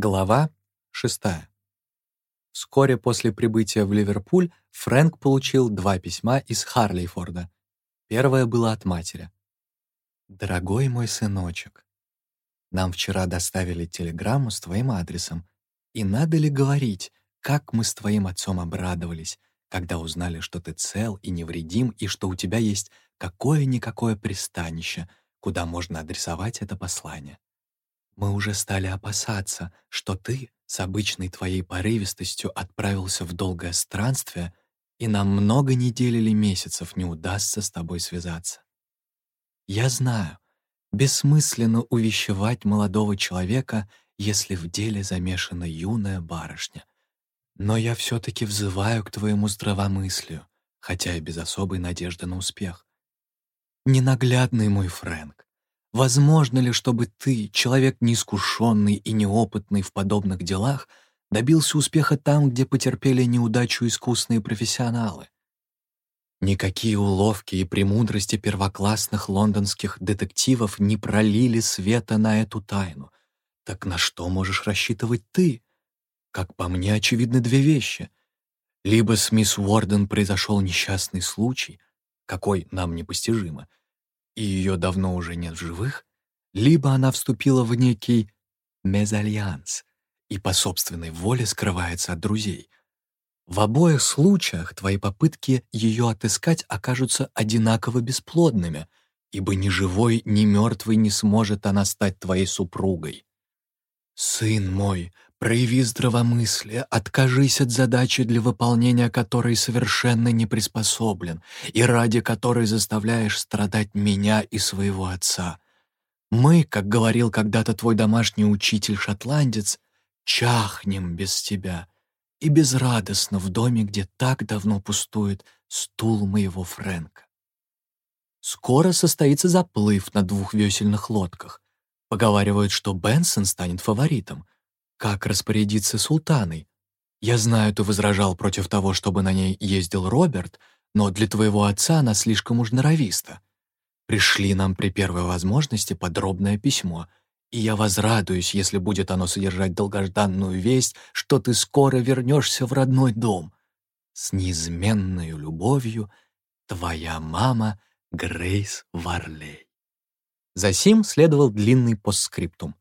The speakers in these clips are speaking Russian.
Глава 6. Вскоре после прибытия в Ливерпуль Фрэнк получил два письма из Харлейфорда. Первое было от матери. «Дорогой мой сыночек, нам вчера доставили телеграмму с твоим адресом, и надо ли говорить, как мы с твоим отцом обрадовались, когда узнали, что ты цел и невредим, и что у тебя есть какое-никакое пристанище, куда можно адресовать это послание. Мы уже стали опасаться, что ты с обычной твоей порывистостью отправился в долгое странствие, и нам много недель или месяцев не удастся с тобой связаться. Я знаю, бессмысленно увещевать молодого человека, если в деле замешана юная барышня. Но я все-таки взываю к твоему здравомыслию, хотя и без особой надежды на успех. Ненаглядный мой Фрэнк, Возможно ли, чтобы ты, человек неискушенный и неопытный в подобных делах, добился успеха там, где потерпели неудачу искусные профессионалы? Никакие уловки и премудрости первоклассных лондонских детективов не пролили света на эту тайну. Так на что можешь рассчитывать ты? Как по мне, очевидны две вещи. Либо с мисс Уорден произошел несчастный случай, какой нам непостижимо — и ее давно уже нет в живых, либо она вступила в некий мезальянс и по собственной воле скрывается от друзей. В обоих случаях твои попытки ее отыскать окажутся одинаково бесплодными, ибо ни живой, ни мертвый не сможет она стать твоей супругой. Сын мой, прояви здравомыслие, откажись от задачи, для выполнения которой совершенно не приспособлен и ради которой заставляешь страдать меня и своего отца. Мы, как говорил когда-то твой домашний учитель-шотландец, чахнем без тебя и безрадостно в доме, где так давно пустует стул моего Фрэнка. Скоро состоится заплыв на двух весельных лодках. Поговаривают, что Бенсон станет фаворитом — как распорядиться султаной? Я знаю, ты возражал против того, чтобы на ней ездил Роберт, но для твоего отца она слишком уж норовиста. Пришли нам при первой возможности подробное письмо, и я возрадуюсь, если будет оно содержать долгожданную весть, что ты скоро вернешься в родной дом. С неизменной любовью, твоя мама Грейс Варлей. За сим следовал длинный постскриптум.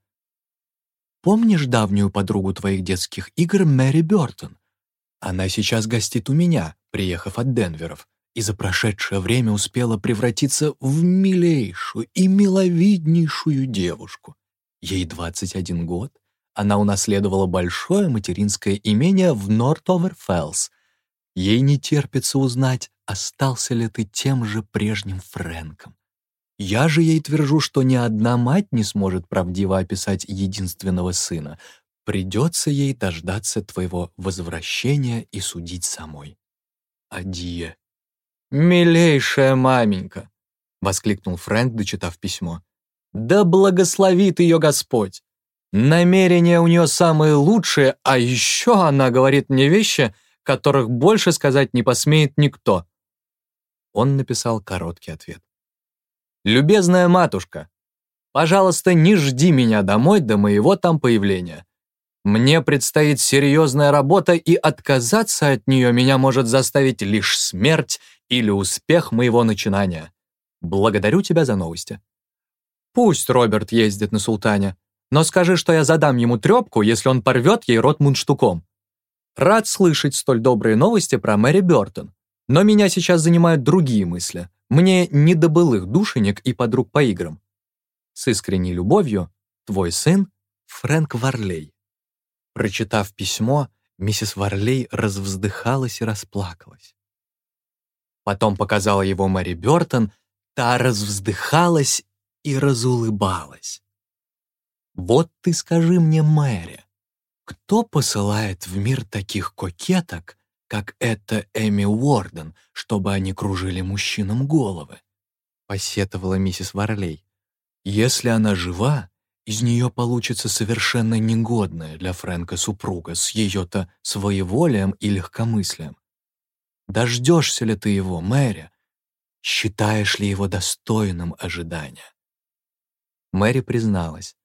Помнишь давнюю подругу твоих детских игр Мэри Бёртон? Она сейчас гостит у меня, приехав от Денверов, и за прошедшее время успела превратиться в милейшую и миловиднейшую девушку. Ей 21 год, она унаследовала большое материнское имение в Нортоверфеллс. Ей не терпится узнать, остался ли ты тем же прежним Фрэнком. Я же ей твержу, что ни одна мать не сможет правдиво описать единственного сына. Придется ей дождаться твоего возвращения и судить самой. Адье. «Милейшая маменька!» — воскликнул Фрэнк, дочитав письмо. «Да благословит ее Господь! Намерения у нее самые лучшие, а еще она говорит мне вещи, которых больше сказать не посмеет никто». Он написал короткий ответ. «Любезная матушка, пожалуйста, не жди меня домой до моего там появления. Мне предстоит серьезная работа, и отказаться от нее меня может заставить лишь смерть или успех моего начинания. Благодарю тебя за новости. Пусть Роберт ездит на Султане, но скажи, что я задам ему трепку, если он порвет ей рот мундштуком. Рад слышать столь добрые новости про Мэри Бёртон, но меня сейчас занимают другие мысли. Мне не до былых душенек и подруг по играм. С искренней любовью, твой сын Фрэнк Варлей. Прочитав письмо, миссис Варлей развздыхалась и расплакалась. Потом показала его Мэри Бёртон, та развздыхалась и разулыбалась. «Вот ты скажи мне, Мэри, кто посылает в мир таких кокеток, как это Эми Уорден, чтобы они кружили мужчинам головы», — посетовала миссис Варлей. «Если она жива, из нее получится совершенно негодная для Фрэнка супруга с ее-то своеволием и легкомыслием. Дождешься ли ты его, Мэри? Считаешь ли его достойным ожидания?» Мэри призналась.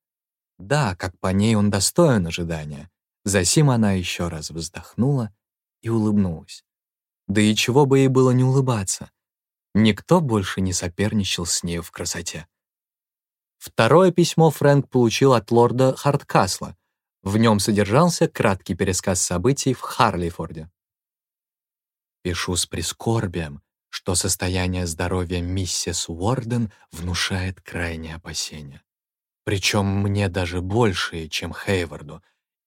Да, как по ней он достоин ожидания. Засим она еще раз вздохнула и улыбнулась. Да и чего бы ей было не улыбаться. Никто больше не соперничал с нею в красоте. Второе письмо Фрэнк получил от лорда Харткасла. В нем содержался краткий пересказ событий в Харлифорде. «Пишу с прискорбием, что состояние здоровья миссис Уорден внушает крайние опасения. Причем мне даже большие, чем Хейварду,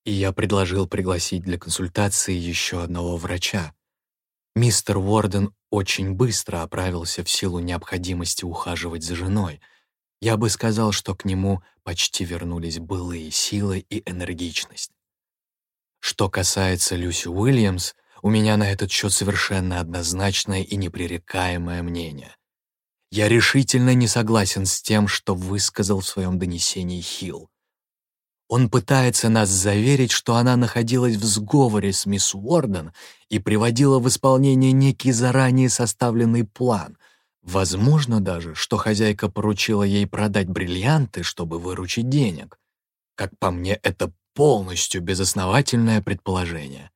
и я предложил пригласить для консультации еще одного врача. Мистер Уорден очень быстро оправился в силу необходимости ухаживать за женой — я бы сказал, что к нему почти вернулись былые силы и энергичность. Что касается Люси Уильямс, у меня на этот счет совершенно однозначное и непререкаемое мнение. Я решительно не согласен с тем, что высказал в своем донесении Хилл. Он пытается нас заверить, что она находилась в сговоре с мисс Уорден и приводила в исполнение некий заранее составленный план, Возможно даже, что хозяйка поручила ей продать бриллианты, чтобы выручить денег. Как по мне, это полностью безосновательное предположение.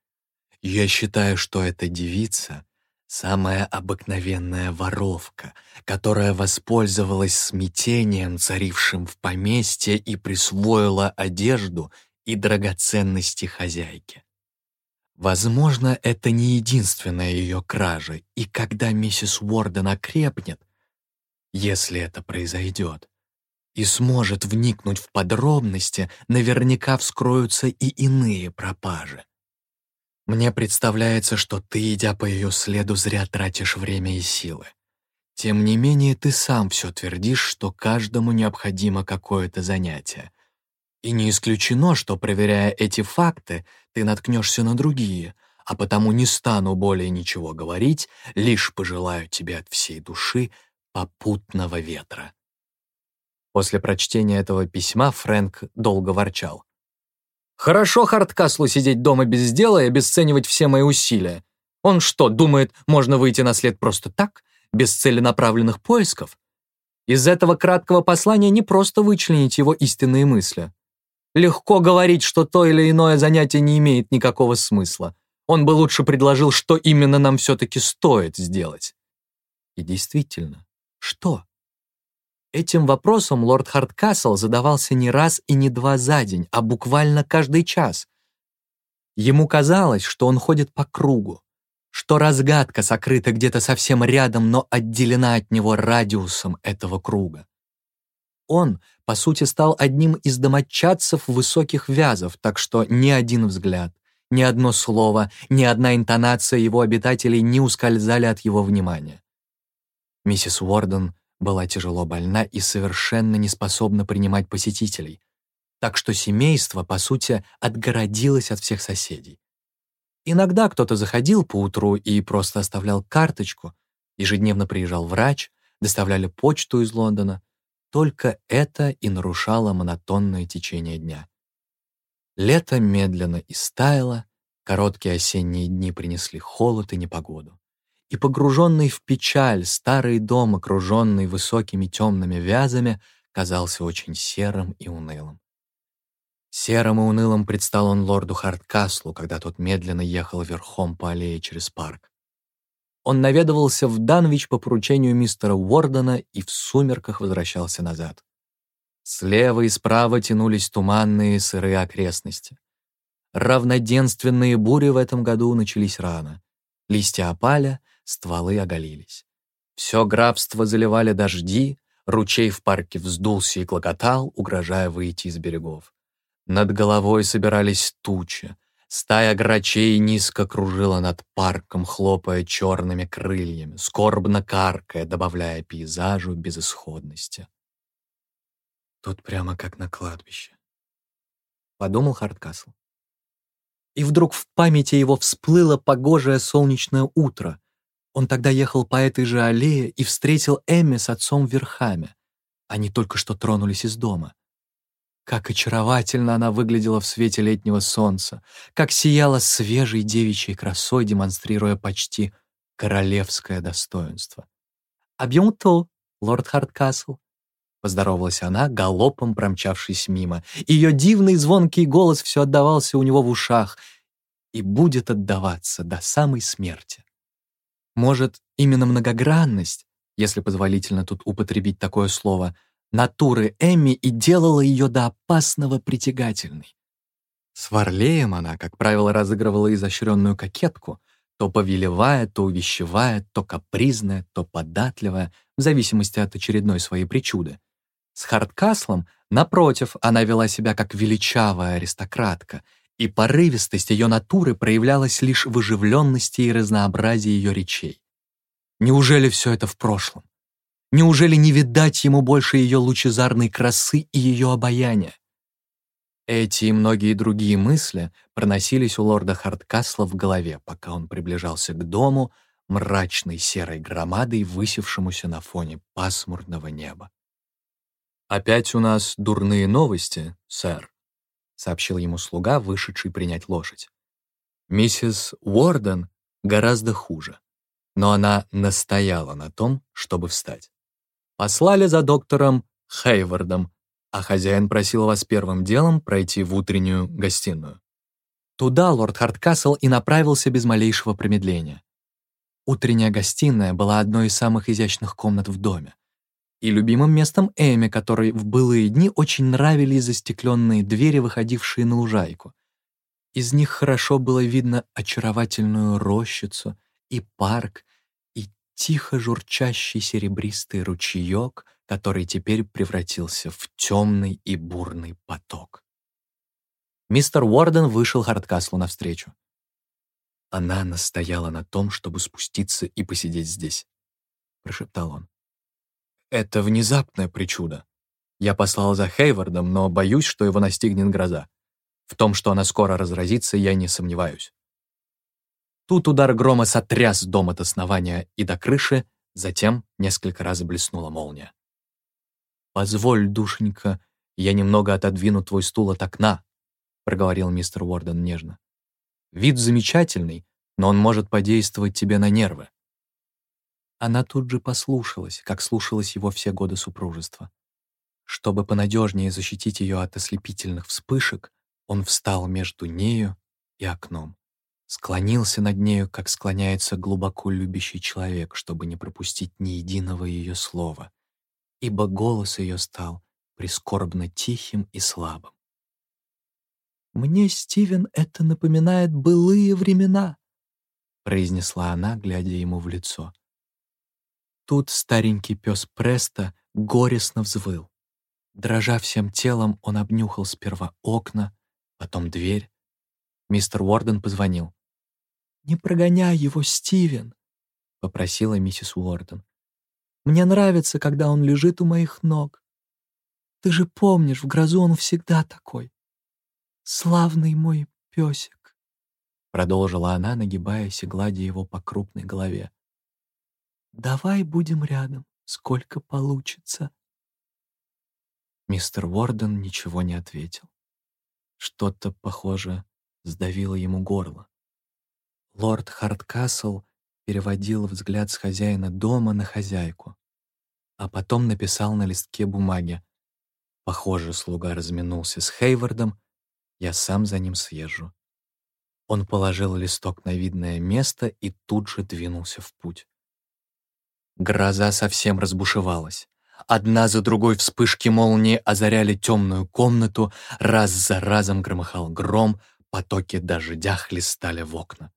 Я считаю, что эта девица — самая обыкновенная воровка, которая воспользовалась смятением, царившим в поместье, и присвоила одежду и драгоценности хозяйки. Возможно, это не единственная ее кража, и когда миссис Уорден окрепнет, если это произойдет, и сможет вникнуть в подробности, наверняка вскроются и иные пропажи. Мне представляется, что ты, идя по ее следу, зря тратишь время и силы. Тем не менее, ты сам все твердишь, что каждому необходимо какое-то занятие. И не исключено, что, проверяя эти факты, ты наткнешься на другие, а потому не стану более ничего говорить, лишь пожелаю тебе от всей души попутного ветра». После прочтения этого письма Фрэнк долго ворчал. «Хорошо Хардкаслу сидеть дома без дела и обесценивать все мои усилия. Он что, думает, можно выйти на след просто так, без целенаправленных поисков? Из этого краткого послания не просто вычленить его истинные мысли. Легко говорить, что то или иное занятие не имеет никакого смысла. Он бы лучше предложил, что именно нам все-таки стоит сделать. И действительно, что? Этим вопросом лорд Хардкасл задавался не раз и не два за день, а буквально каждый час. Ему казалось, что он ходит по кругу, что разгадка сокрыта где-то совсем рядом, но отделена от него радиусом этого круга. Он, по сути, стал одним из домочадцев высоких вязов, так что ни один взгляд, ни одно слово, ни одна интонация его обитателей не ускользали от его внимания. Миссис Уорден была тяжело больна и совершенно не способна принимать посетителей, так что семейство, по сути, отгородилось от всех соседей. Иногда кто-то заходил поутру и просто оставлял карточку, ежедневно приезжал врач, доставляли почту из Лондона, только это и нарушало монотонное течение дня. Лето медленно истаяло, короткие осенние дни принесли холод и непогоду. И погруженный в печаль старый дом, окруженный высокими темными вязами, казался очень серым и унылым. Серым и унылым предстал он лорду Харткаслу, когда тот медленно ехал верхом по аллее через парк. Он наведывался в Данвич по поручению мистера Уордена и в сумерках возвращался назад. Слева и справа тянулись туманные сырые окрестности. Равноденственные бури в этом году начались рано. Листья опали, стволы оголились. Все графство заливали дожди, ручей в парке вздулся и клокотал, угрожая выйти из берегов. Над головой собирались тучи, Стая грачей низко кружила над парком, хлопая черными крыльями, скорбно каркая, добавляя пейзажу безысходности. Тут прямо как на кладбище. Подумал Хардкасл. И вдруг в памяти его всплыло погожее солнечное утро. Он тогда ехал по этой же аллее и встретил Эмми с отцом верхами. Они только что тронулись из дома. Как очаровательно она выглядела в свете летнего солнца, как сияла свежей девичьей красой, демонстрируя почти королевское достоинство. «А бьонто, лорд Харткасл», — поздоровалась она, галопом промчавшись мимо. Ее дивный звонкий голос все отдавался у него в ушах и будет отдаваться до самой смерти. Может, именно многогранность, если позволительно тут употребить такое слово, натуры Эмми и делала ее до опасного притягательной. С Варлеем она, как правило, разыгрывала изощренную кокетку, то повелевая, то увещевая, то капризная, то податливая, в зависимости от очередной своей причуды. С Хардкаслом, напротив, она вела себя как величавая аристократка, и порывистость ее натуры проявлялась лишь в оживленности и разнообразии ее речей. Неужели все это в прошлом? Неужели не видать ему больше ее лучезарной красы и ее обаяния? Эти и многие другие мысли проносились у лорда Хардкасла в голове, пока он приближался к дому, мрачной серой громадой, высевшемуся на фоне пасмурного неба. «Опять у нас дурные новости, сэр», — сообщил ему слуга, вышедший принять лошадь. «Миссис Уорден гораздо хуже, но она настояла на том, чтобы встать. Послали за доктором Хейвардом, а хозяин просил вас первым делом пройти в утреннюю гостиную». Туда лорд Хардкасл и направился без малейшего промедления. Утренняя гостиная была одной из самых изящных комнат в доме и любимым местом Эми, которой в былые дни очень нравились застекленные двери, выходившие на лужайку. Из них хорошо было видно очаровательную рощицу и парк, и тихо журчащий серебристый ручеек, который теперь превратился в темный и бурный поток. Мистер Уорден вышел Хардкаслу навстречу. «Она настояла на том, чтобы спуститься и посидеть здесь», — прошептал он. Это внезапная причуда. Я послал за Хейвардом, но боюсь, что его настигнет гроза. В том, что она скоро разразится, я не сомневаюсь. Тут удар грома сотряс дом от основания и до крыши, затем несколько раз блеснула молния. «Позволь, душенька, я немного отодвину твой стул от окна», проговорил мистер Уорден нежно. «Вид замечательный, но он может подействовать тебе на нервы. Она тут же послушалась, как слушалась его все годы супружества. Чтобы понадежнее защитить ее от ослепительных вспышек, он встал между нею и окном. Склонился над нею, как склоняется глубоко любящий человек, чтобы не пропустить ни единого ее слова, ибо голос ее стал прискорбно тихим и слабым. «Мне, Стивен, это напоминает былые времена», произнесла она, глядя ему в лицо. Тут старенький пес Преста горестно взвыл. Дрожа всем телом, он обнюхал сперва окна, потом дверь. Мистер Уорден позвонил. «Не прогоняй его, Стивен», — попросила миссис Уорден. «Мне нравится, когда он лежит у моих ног. Ты же помнишь, в грозу он всегда такой. Славный мой песик», — продолжила она, нагибаясь и гладя его по крупной голове. Давай будем рядом, сколько получится. Мистер Уорден ничего не ответил. Что-то, похоже, сдавило ему горло. Лорд Хардкасл переводил взгляд с хозяина дома на хозяйку, а потом написал на листке бумаги. Похоже, слуга разминулся с Хейвардом, я сам за ним съезжу. Он положил листок на видное место и тут же двинулся в путь. Гроза совсем разбушевалась. Одна за другой вспышки молнии озаряли темную комнату, раз за разом громыхал гром, потоки дождя хлестали в окна.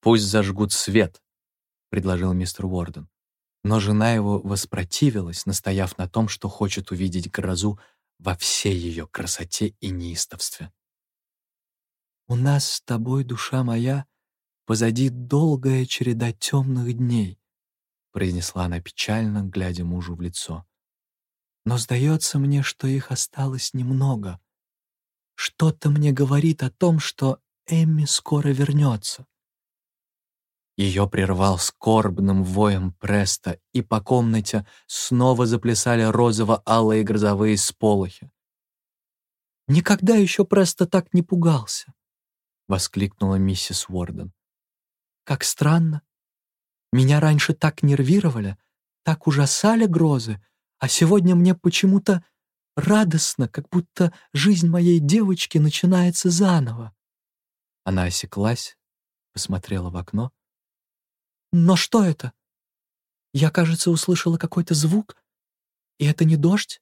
«Пусть зажгут свет», — предложил мистер Уорден. Но жена его воспротивилась, настояв на том, что хочет увидеть грозу во всей ее красоте и неистовстве. «У нас с тобой, душа моя, позади долгая череда темных дней», произнесла она печально, глядя мужу в лицо. «Но сдается мне, что их осталось немного. Что-то мне говорит о том, что Эмми скоро вернется». Ее прервал скорбным воем Преста, и по комнате снова заплясали розово-алые грозовые сполохи. «Никогда еще Преста так не пугался!» — воскликнула миссис Уорден. «Как странно. Меня раньше так нервировали, так ужасали грозы, А сегодня мне почему-то радостно, как будто жизнь моей девочки начинается заново. Она осеклась, посмотрела в окно. Но что это? Я, кажется, услышала какой-то звук. И это не дождь?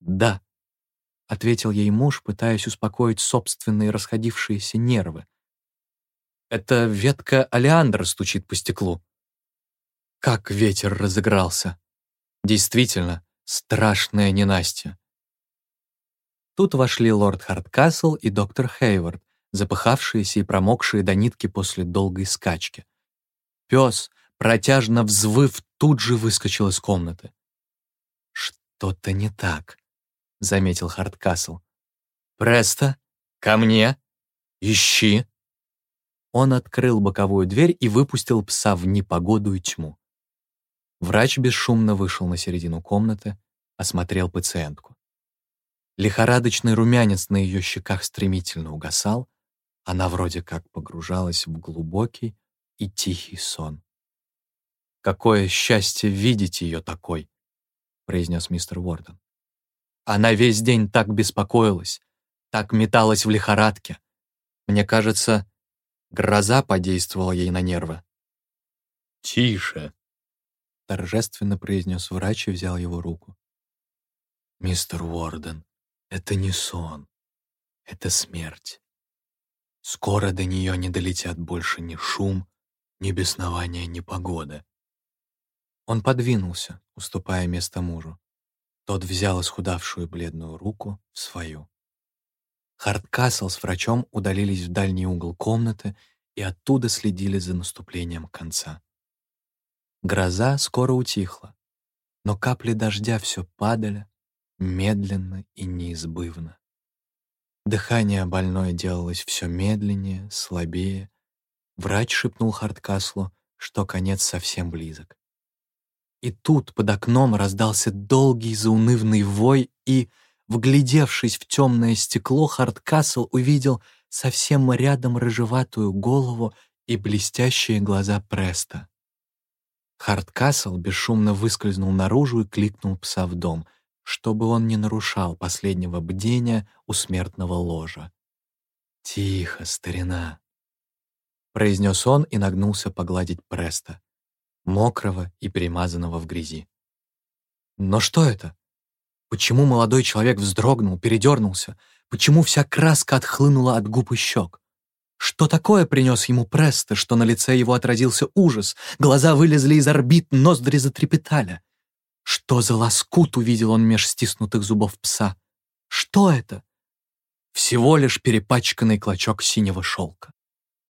Да, — ответил ей муж, пытаясь успокоить собственные расходившиеся нервы. «Это ветка олеандра стучит по стеклу». Как ветер разыгрался. Действительно, страшная ненастье. Тут вошли лорд Харткасл и доктор Хейвард, запыхавшиеся и промокшие до нитки после долгой скачки. Пес, протяжно взвыв, тут же выскочил из комнаты. «Что-то не так», — заметил Харткасл. «Престо, ко мне! Ищи!» Он открыл боковую дверь и выпустил пса в непогоду и тьму. Врач бесшумно вышел на середину комнаты, осмотрел пациентку. Лихорадочный румянец на ее щеках стремительно угасал, она вроде как погружалась в глубокий и тихий сон. «Какое счастье видеть ее такой!» — произнес мистер Уорден. «Она весь день так беспокоилась, так металась в лихорадке. Мне кажется, гроза подействовала ей на нервы». «Тише!» — торжественно произнес врач и взял его руку. «Мистер Уорден, это не сон, это смерть. Скоро до нее не долетят больше ни шум, ни беснование, ни погода». Он подвинулся, уступая место мужу. Тот взял исхудавшую бледную руку в свою. Хардкасл с врачом удалились в дальний угол комнаты и оттуда следили за наступлением конца. Гроза скоро утихла, но капли дождя все падали, медленно и неизбывно. Дыхание больной делалось все медленнее, слабее. Врач шепнул Хардкаслу, что конец совсем близок. И тут под окном раздался долгий заунывный вой, и, вглядевшись в темное стекло, Хардкасл увидел совсем рядом рыжеватую голову и блестящие глаза Преста. Хардкасл бесшумно выскользнул наружу и кликнул пса в дом, чтобы он не нарушал последнего бдения у смертного ложа. «Тихо, старина!» — произнес он и нагнулся погладить Преста, мокрого и перемазанного в грязи. «Но что это? Почему молодой человек вздрогнул, передернулся? Почему вся краска отхлынула от губ и щек? Что такое принес ему Престо, что на лице его отразился ужас, глаза вылезли из орбит, ноздри затрепетали? Что за лоскут увидел он меж стиснутых зубов пса? Что это? Всего лишь перепачканный клочок синего шелка.